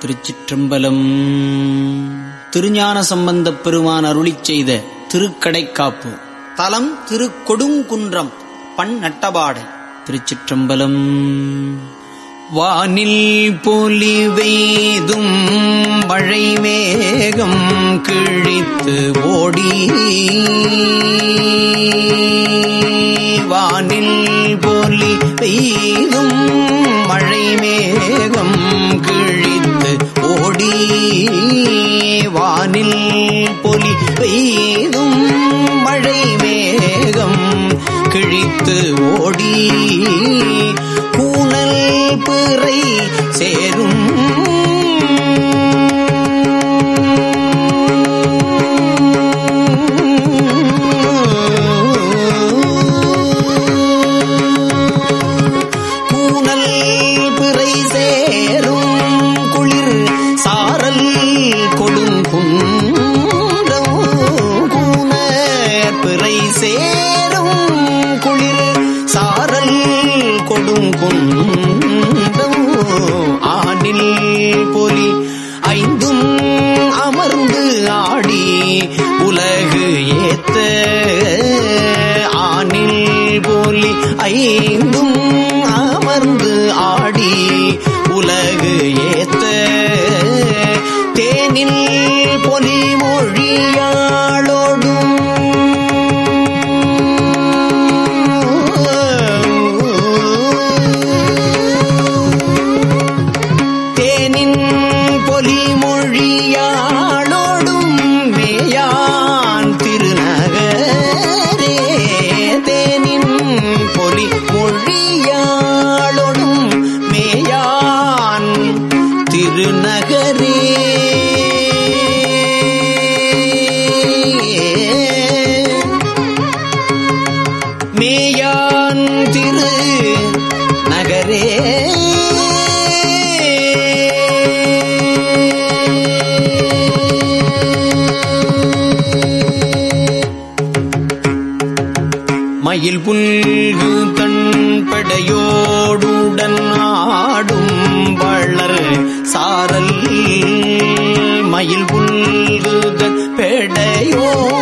திருச்சிற்றம்பலம். திருஞான சம்பந்தப் பெருமான் அருளிச் செய்த திருக்கடைக்காப்பு. தலம் திருக்கொடுங்குன்றம் பண் நட்டபாடை திருச்சிற்றம்பலம். வானில் பொலிவெய்தும் மழை மேகம் கிழித்து ஓடி. வானில் பொலி பெய்தும் வானில் பொலி பெய்தும் மழை மேகம் கிழித்து ஓடி கூணல் பிறை சேரும் ஆனில் பொலி ஐந்தும் அமர்ந்து ஆடி உலகு ஏத்த ஆனில் பொலி ஐந்தும் திருநகரே மேயான் திரு நகரே. மயில் புல்கு தன் மயில் புல்கு பெடையோடுடன்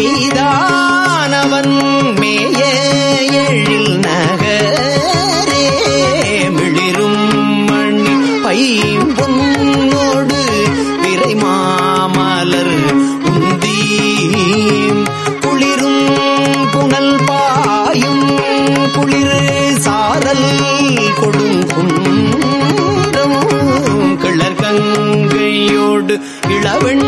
எய்தானவன் மேய எழில் நகரே மிளிரும் மணி பைம்பொன்னோடு விரை மாமலர் உந்தி குளிரும் புனல் பாயும் குளிர் சாரல் கொடுங்குன்றம் கிளர்கங்கையோடு இளவெண்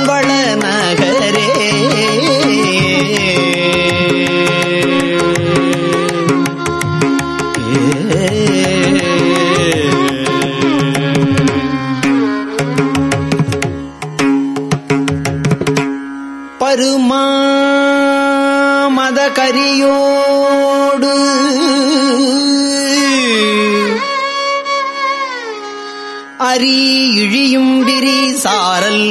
வைத்தான் வளநகரே அரி இழியும் விரி சாரல்.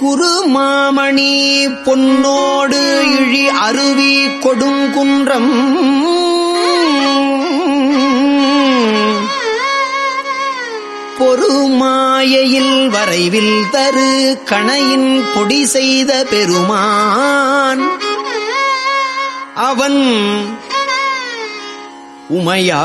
குருமாமணி பொன்னோடு இழி அருவி கொடுங்குன்றம். பொறுமாயையில் வரைவில் தரு கணையின் பொடி செய்த பெருமான். அவன் உமையா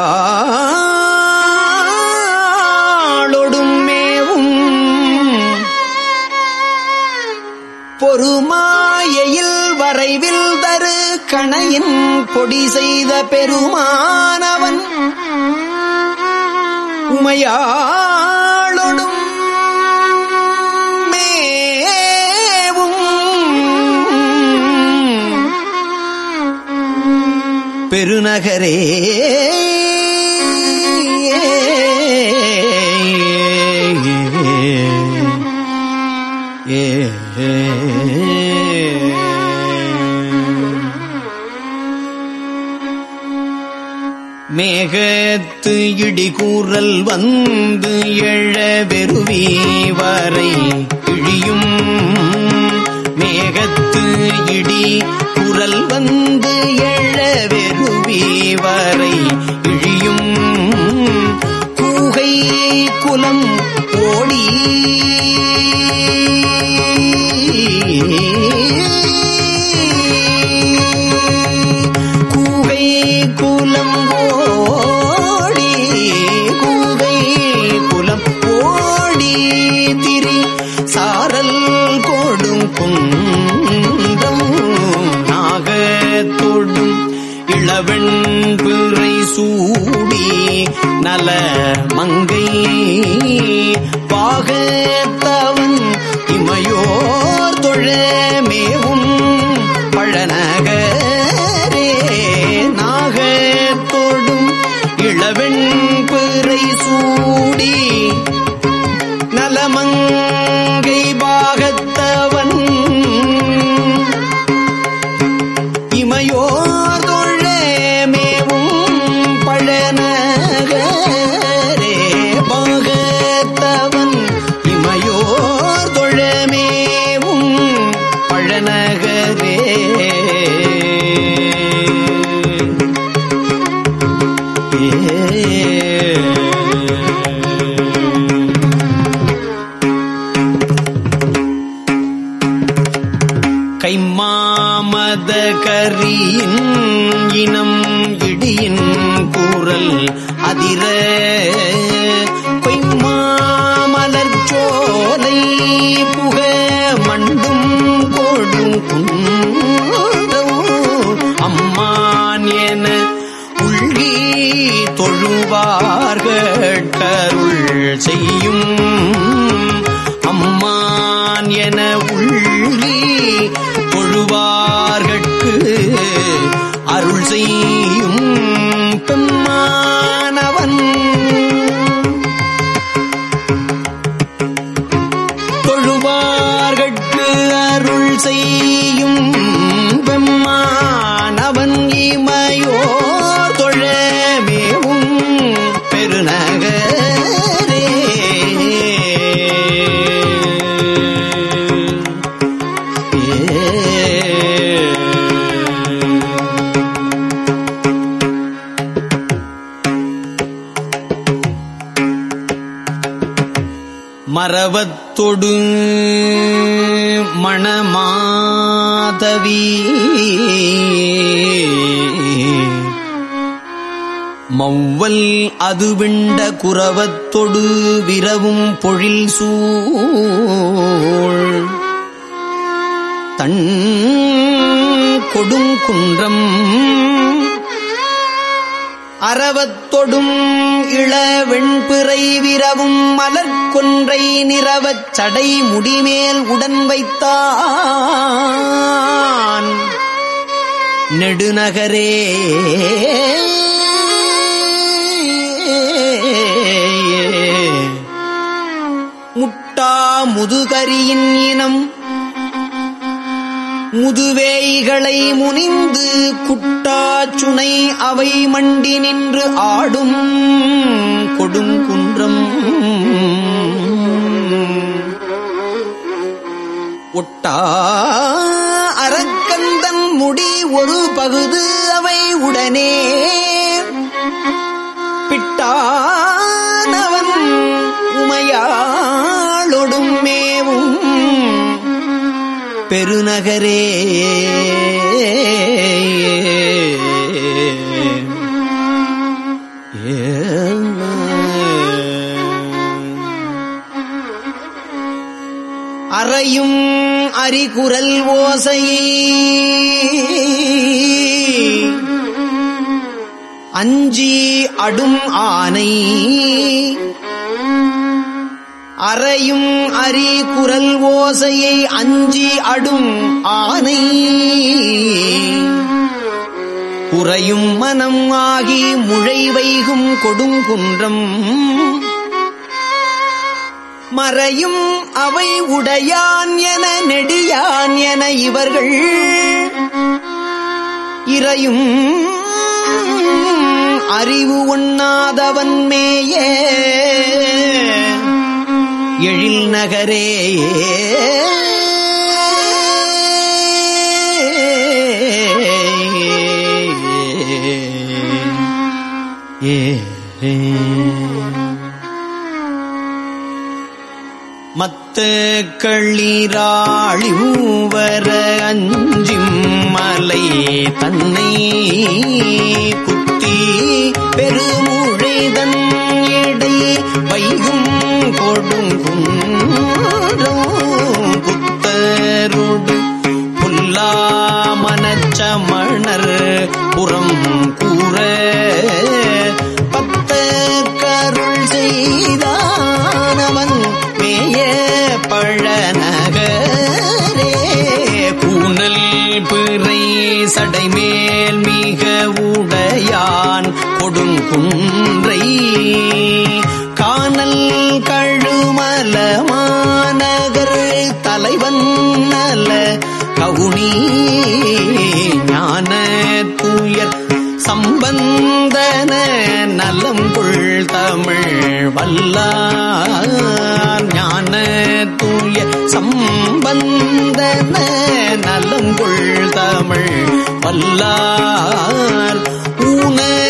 பொறுமாயையில் வரைவில் தரு கணையின் பொடி செய்த பெருமானவன். உமையாளொடும் மேவும். பெருநகரே மேகத்து இடிகூறல் வந்து எழ வெறுவி வரை இழியும் மேகத்து இடி குரல் வந்து எழ வெறுவி வரை இழியும் கூகை குலம் ஓடி நல மங்கை பாகத்தவன் இமையோர் தொழமேவும் பழன கரியின் இனம் இடியின் கூறல் அதிர. பொய்மாமலர் சோலை புக மண்டும் கோடும் அம்மான் என உள்ளி தொழுவார்கட்கருள் செய்யும். அம்மான் என உள்ளி தொழுவார்கள் அருள் செய்யும் பெம்மானவன் மரவத்தொடு மணமாதவி. மௌவல் அது விண்ட குரவத்தொடு விரவும் பொழில் சூழ். தன் கொடுங்குன்றம் அறவத்தொடும் இள வெண்பிறை விரவும் மலர்கொன்றை நிறவச் சடை முடிமேல் உடன் வைத்தான். நெடுநகரே. முட்டா முதுகரியின் இனம் முதுவேய்களை முனிந்து குட்டாச்சுனை அவை மண்டி நின்று ஆடும் கொடும் குன்றம். ஒட்டா அரக்கந்தன் முடி ஒரு பகுது அவை உடனே. பிட்டா பெருநகரே. அறையும் அரிகுரல் ஓசையை. அஞ்சி அடும் ஆனை. அறையும் அரி குரல் ஓசையை அஞ்சி அடும் ஆனை. குறையும் மனம் ஆகி முழை வைகும் கொடுங்குன்றம் மறையும் அவை உடையான் என நெடியான் என இவர்கள். இறையும் அறிவு உண்ணாதவன் மேயே. எழில் நகரே மத்த களிராழி ஊவர அஞ்சும் மலை தன்னை குத்தி பெருமுழைதன் எடை வைகும் கொடுங்கும் புத்தருடு புல்லா மனச்சமணர் புறம் கூற பத்த கருள் செய்தானவன் மேய பழநகரே. பூனல் பிறை சடைமேல் மிக உடையான் கொடுங்குன்றை குணி ஞான துயர். சம்பந்தன நலம்புள் தமிழ் வல்லார். ஞான தூய சம்பந்தன நலம்புள் தமிழ் வல்லார். ஊன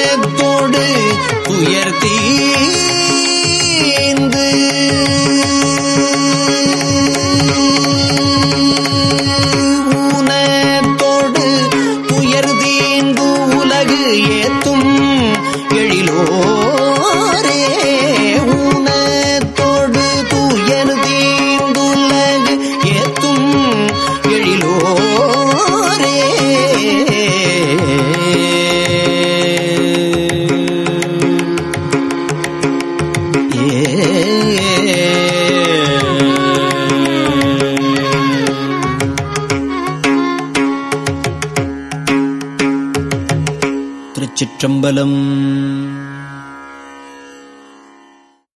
திருச்சிற்றம்பலம்